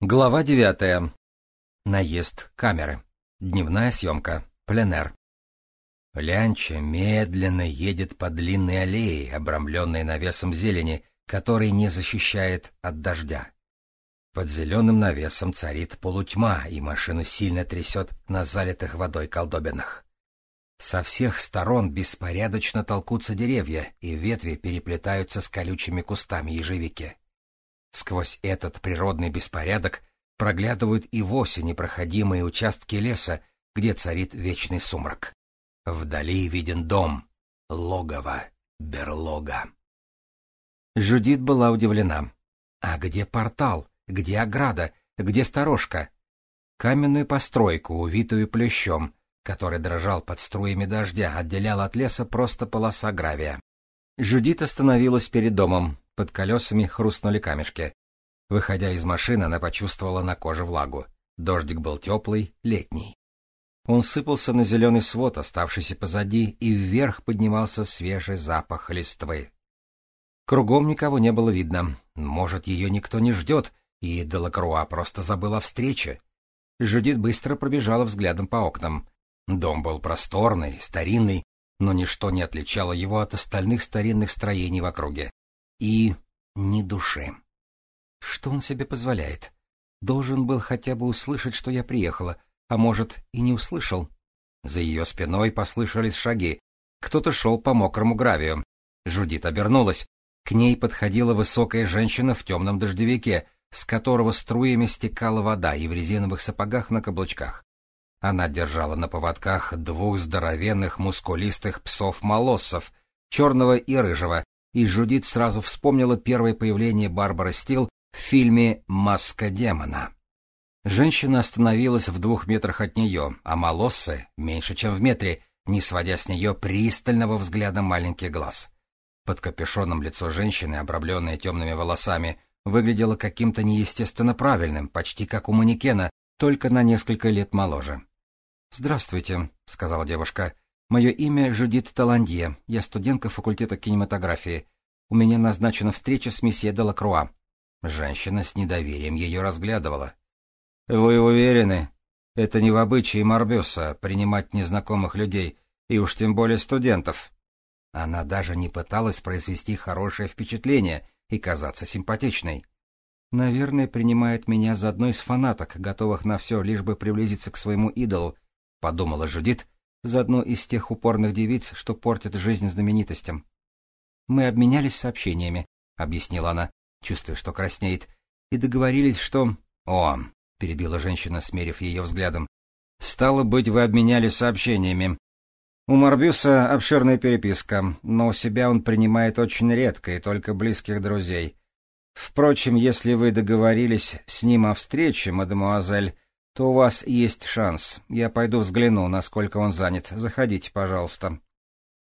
Глава девятая. Наезд камеры. Дневная съемка. Пленэр. Лянча медленно едет по длинной аллее, обрамленной навесом зелени, который не защищает от дождя. Под зеленым навесом царит полутьма, и машину сильно трясет на залитых водой колдобинах. Со всех сторон беспорядочно толкутся деревья, и ветви переплетаются с колючими кустами ежевики. Сквозь этот природный беспорядок проглядывают и вовсе непроходимые участки леса, где царит вечный сумрак. Вдали виден дом, логово, берлога. Жудит была удивлена. А где портал? Где ограда? Где сторожка? Каменную постройку, увитую плющом, который дрожал под струями дождя, отделяла от леса просто полоса гравия. Жудит остановилась перед домом, под колесами хрустнули камешки. Выходя из машины, она почувствовала на коже влагу. Дождик был теплый, летний. Он сыпался на зеленый свод, оставшийся позади, и вверх поднимался свежий запах листвы. Кругом никого не было видно. Может, ее никто не ждет, и Делакруа просто забыл о встрече. Жудит быстро пробежала взглядом по окнам. Дом был просторный, старинный, но ничто не отличало его от остальных старинных строений в округе и ни души. Что он себе позволяет? Должен был хотя бы услышать, что я приехала, а может, и не услышал. За ее спиной послышались шаги. Кто-то шел по мокрому гравию. Жудит обернулась. К ней подходила высокая женщина в темном дождевике, с которого струями стекала вода и в резиновых сапогах на каблучках. Она держала на поводках двух здоровенных мускулистых псов-молоссов, черного и рыжего, и Жудит сразу вспомнила первое появление Барбары Стил в фильме «Маска демона». Женщина остановилась в двух метрах от нее, а Молоссы — меньше, чем в метре, не сводя с нее пристального взгляда маленький глаз. Под капюшоном лицо женщины, обрамленное темными волосами, выглядело каким-то неестественно правильным, почти как у манекена, только на несколько лет моложе. «Здравствуйте», — сказала девушка. Мое имя Жудит Таландье, я студентка факультета кинематографии. У меня назначена встреча с месье Делакруа. Женщина с недоверием ее разглядывала. — Вы уверены? Это не в обычае Морбюса принимать незнакомых людей, и уж тем более студентов. Она даже не пыталась произвести хорошее впечатление и казаться симпатичной. Наверное, принимает меня за одной из фанаток, готовых на все, лишь бы приблизиться к своему идолу, — подумала Жудит, заодно из тех упорных девиц, что портят жизнь знаменитостям. «Мы обменялись сообщениями», — объяснила она, чувствуя, что краснеет, — «и договорились, что...» «О!» — перебила женщина, смерив ее взглядом. «Стало быть, вы обменялись сообщениями. У Морбюса обширная переписка, но у себя он принимает очень редко и только близких друзей. Впрочем, если вы договорились с ним о встрече, мадемуазель, то у вас есть шанс. Я пойду взгляну, насколько он занят. Заходите, пожалуйста.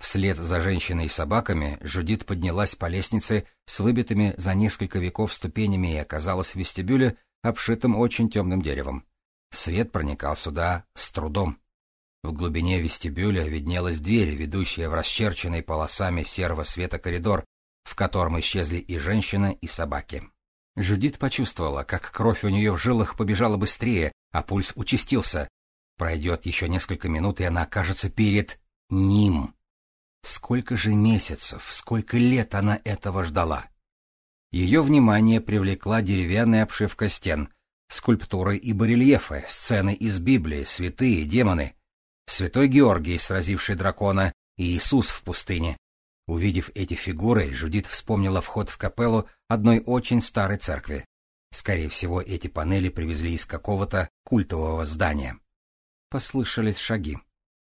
Вслед за женщиной и собаками Жудит поднялась по лестнице с выбитыми за несколько веков ступенями и оказалась в вестибюле, обшитым очень темным деревом. Свет проникал сюда с трудом. В глубине вестибюля виднелась дверь, ведущая в расчерченный полосами серого света коридор, в котором исчезли и женщина, и собаки. Жудит почувствовала, как кровь у нее в жилах побежала быстрее, а пульс участился. Пройдет еще несколько минут, и она окажется перед ним. Сколько же месяцев, сколько лет она этого ждала? Ее внимание привлекла деревянная обшивка стен, скульптуры и барельефы, сцены из Библии, святые, демоны. Святой Георгий, сразивший дракона, и Иисус в пустыне. Увидев эти фигуры, Жудит вспомнила вход в капеллу одной очень старой церкви. Скорее всего, эти панели привезли из какого-то культового здания. Послышались шаги.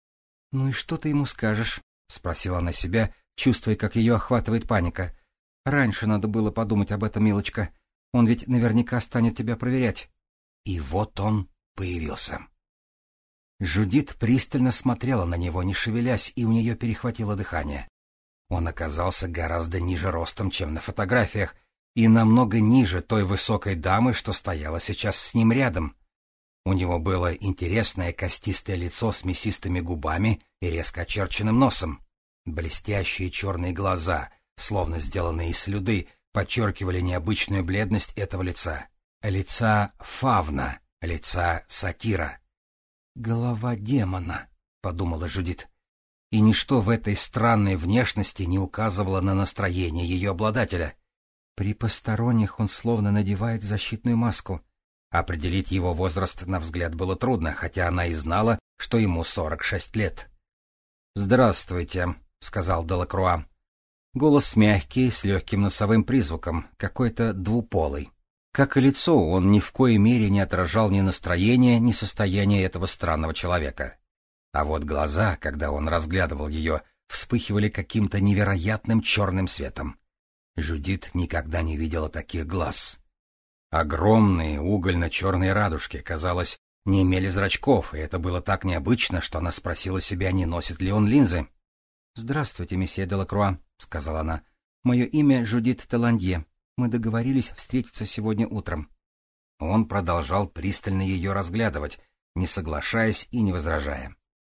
— Ну и что ты ему скажешь? — спросила она себя, чувствуя, как ее охватывает паника. — Раньше надо было подумать об этом, милочка. Он ведь наверняка станет тебя проверять. И вот он появился. Жудит пристально смотрела на него, не шевелясь, и у нее перехватило дыхание. Он оказался гораздо ниже ростом, чем на фотографиях, и намного ниже той высокой дамы, что стояла сейчас с ним рядом. У него было интересное костистое лицо с мясистыми губами и резко очерченным носом. Блестящие черные глаза, словно сделанные из слюды, подчеркивали необычную бледность этого лица. лица фавна, лица сатира. «Голова демона», — подумала Жудит. И ничто в этой странной внешности не указывало на настроение ее обладателя. При посторонних он словно надевает защитную маску. Определить его возраст, на взгляд, было трудно, хотя она и знала, что ему сорок шесть лет. «Здравствуйте», — сказал Делакруа. Голос мягкий, с легким носовым призвуком, какой-то двуполый. Как и лицо, он ни в коей мере не отражал ни настроения, ни состояния этого странного человека. А вот глаза, когда он разглядывал ее, вспыхивали каким-то невероятным черным светом. Жудит никогда не видела таких глаз. Огромные угольно-черные радужки, казалось, не имели зрачков, и это было так необычно, что она спросила себя, не носит ли он линзы. — Здравствуйте, месье Делакруа, — сказала она. — Мое имя Жудит Таландье. Мы договорились встретиться сегодня утром. Он продолжал пристально ее разглядывать, не соглашаясь и не возражая.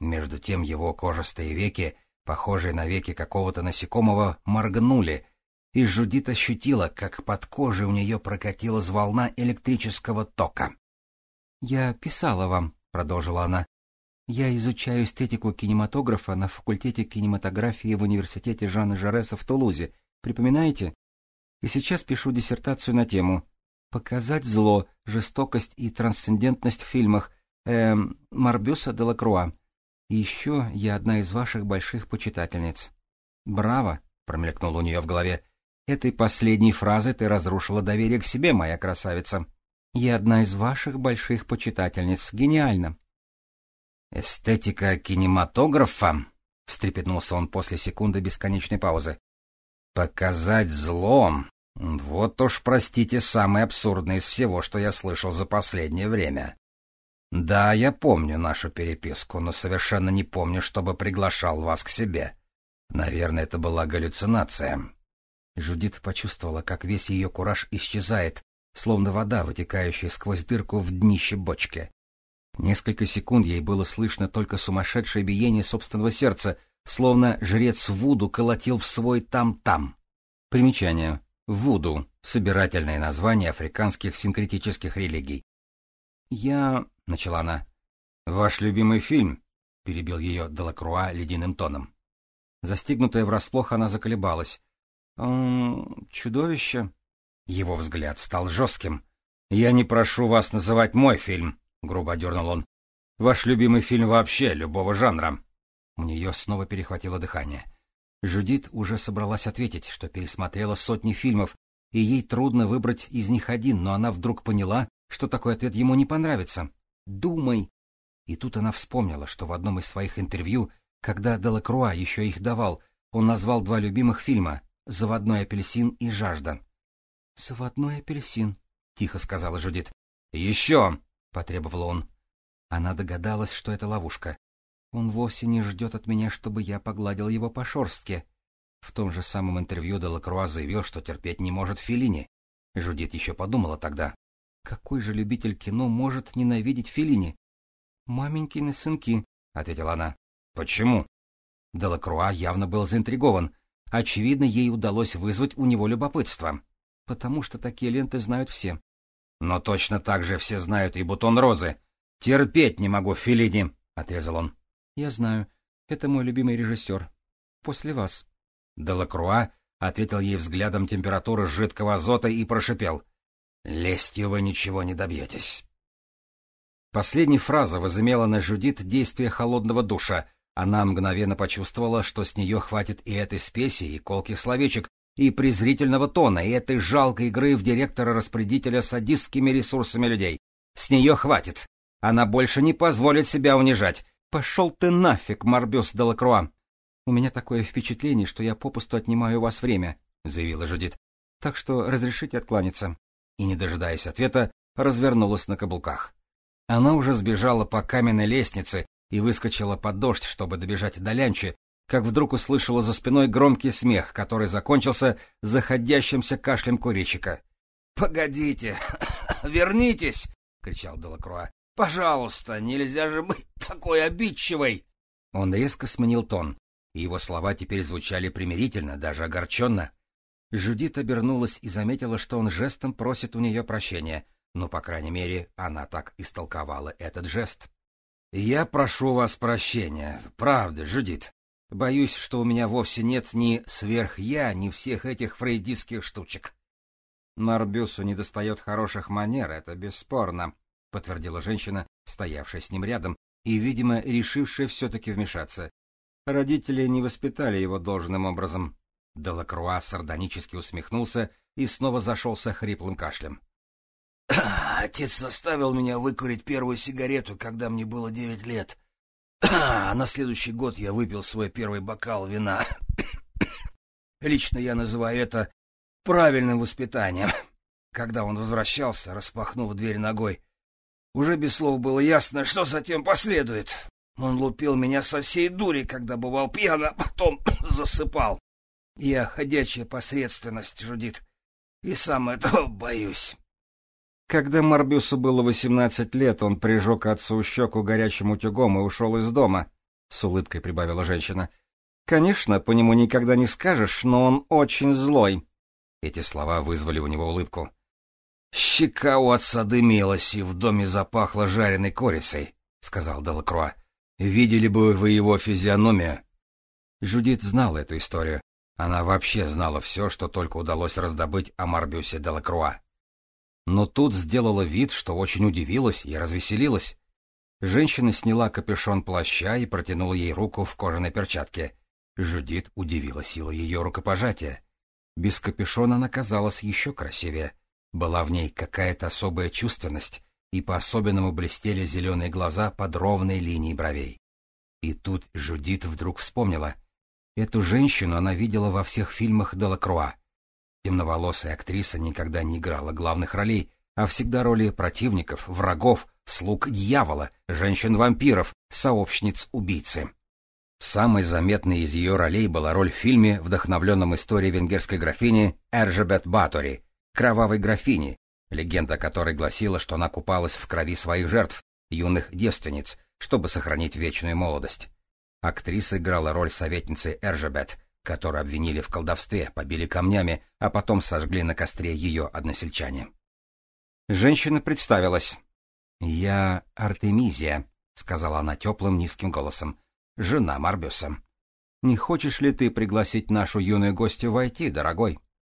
Между тем его кожистые веки, похожие на веки какого-то насекомого, моргнули, и Жудит ощутила, как под кожей у нее прокатилась волна электрического тока. — Я писала вам, — продолжила она. — Я изучаю эстетику кинематографа на факультете кинематографии в университете Жана Жареса в Тулузе. Припоминаете? и сейчас пишу диссертацию на тему «Показать зло, жестокость и трансцендентность в фильмах эм, Марбюса де Лакруа. И еще я одна из ваших больших почитательниц». «Браво!» — промелькнул у нее в голове. «Этой последней фразы ты разрушила доверие к себе, моя красавица. Я одна из ваших больших почитательниц. Гениально!» «Эстетика кинематографа?» — встрепетнулся он после секунды бесконечной паузы. Показать зло — вот уж, простите, самое абсурдное из всего, что я слышал за последнее время. Да, я помню нашу переписку, но совершенно не помню, чтобы приглашал вас к себе. Наверное, это была галлюцинация. Жудит почувствовала, как весь ее кураж исчезает, словно вода, вытекающая сквозь дырку в днище бочки. Несколько секунд ей было слышно только сумасшедшее биение собственного сердца, словно жрец Вуду колотил в свой там-там. Примечание. Вуду — собирательное название африканских синкретических религий. «Я...» — начала она. «Ваш любимый фильм?» — перебил ее Делакруа ледяным тоном. Застигнутая врасплох, она заколебалась. «Эм... чудовище?» Его взгляд стал жестким. «Я не прошу вас называть мой фильм», — грубо дернул он. «Ваш любимый фильм вообще, любого жанра». У нее снова перехватило дыхание. Жудит уже собралась ответить, что пересмотрела сотни фильмов, и ей трудно выбрать из них один, но она вдруг поняла, что такой ответ ему не понравится. «Думай!» И тут она вспомнила, что в одном из своих интервью, когда Делакруа еще их давал, он назвал два любимых фильма «Заводной апельсин» и «Жажда». «Заводной апельсин», — тихо сказала Жудит. «Еще!» — потребовал он. Она догадалась, что это ловушка. Он вовсе не ждет от меня, чтобы я погладил его по шорстке. В том же самом интервью Делакруа заявил, что терпеть не может Филини. Жудит еще подумала тогда. Какой же любитель кино может ненавидеть Филини? «Маменькины сынки», — ответила она. «Почему?» Делакруа явно был заинтригован. Очевидно, ей удалось вызвать у него любопытство. Потому что такие ленты знают все. «Но точно так же все знают и бутон розы. Терпеть не могу, Филини», — отрезал он. Я знаю. Это мой любимый режиссер. После вас. Делакруа ответил ей взглядом температуры жидкого азота и прошипел. Лестью вы ничего не добьетесь. Последняя фраза возымела на Жудит действие холодного душа. Она мгновенно почувствовала, что с нее хватит и этой спеси, и колких словечек, и презрительного тона, и этой жалкой игры в директора-распорядителя садистскими ресурсами людей. С нее хватит. Она больше не позволит себя унижать. «Пошел ты нафиг, Марбюс де Лакруа! У меня такое впечатление, что я попусту отнимаю у вас время», — заявила Жудит. «Так что разрешите откланяться». И, не дожидаясь ответа, развернулась на каблуках. Она уже сбежала по каменной лестнице и выскочила под дождь, чтобы добежать до Лянчи, как вдруг услышала за спиной громкий смех, который закончился заходящимся кашлем курильщика. «Погодите! Вернитесь!» — кричал Делакруа. Пожалуйста, нельзя же быть такой обидчивой!» Он резко сменил тон, и его слова теперь звучали примирительно, даже огорченно. Жудит обернулась и заметила, что он жестом просит у нее прощения, Ну, по крайней мере, она так истолковала этот жест. «Я прошу вас прощения. Правда, Жудит. Боюсь, что у меня вовсе нет ни сверх-я, ни всех этих фрейдистских штучек». «Марбюсу недостает хороших манер, это бесспорно», — подтвердила женщина, стоявшая с ним рядом и, видимо, решившая все-таки вмешаться. Родители не воспитали его должным образом. Делакруа сардонически усмехнулся и снова зашелся хриплым кашлем. Отец заставил меня выкурить первую сигарету, когда мне было девять лет. А на следующий год я выпил свой первый бокал вина. Лично я называю это правильным воспитанием. Когда он возвращался, распахнув дверь ногой, уже без слов было ясно, что затем последует. Он лупил меня со всей дури, когда бывал пьян, а потом засыпал. Я ходячая посредственность, Жудит, и сам этого боюсь. Когда Марбюсу было восемнадцать лет, он прижег отцу щеку горячим утюгом и ушел из дома, — с улыбкой прибавила женщина. — Конечно, по нему никогда не скажешь, но он очень злой. Эти слова вызвали у него улыбку. — Щека у отца дымилась, и в доме запахло жареной корицей, — сказал Делакруа. — Видели бы вы его физиономию. Жудит знала эту историю. Она вообще знала все, что только удалось раздобыть о Марбюсе Делакруа но тут сделала вид, что очень удивилась и развеселилась. Женщина сняла капюшон плаща и протянула ей руку в кожаной перчатке. Жудит удивила сила ее рукопожатия. Без капюшона она казалась еще красивее. Была в ней какая-то особая чувственность, и по-особенному блестели зеленые глаза под ровной линией бровей. И тут Жудит вдруг вспомнила. Эту женщину она видела во всех фильмах Делакруа. Темноволосая актриса никогда не играла главных ролей, а всегда роли противников, врагов, слуг дьявола, женщин-вампиров, сообщниц-убийцы. Самой заметной из ее ролей была роль в фильме, вдохновленном историей венгерской графини Эржебет Батори, кровавой графини, легенда которой гласила, что она купалась в крови своих жертв, юных девственниц, чтобы сохранить вечную молодость. Актриса играла роль советницы Эржебет, которую обвинили в колдовстве, побили камнями, а потом сожгли на костре ее односельчане. Женщина представилась. «Я Артемизия», — сказала она теплым низким голосом, — «жена Марбюса. Не хочешь ли ты пригласить нашу юную гостью войти, дорогой?»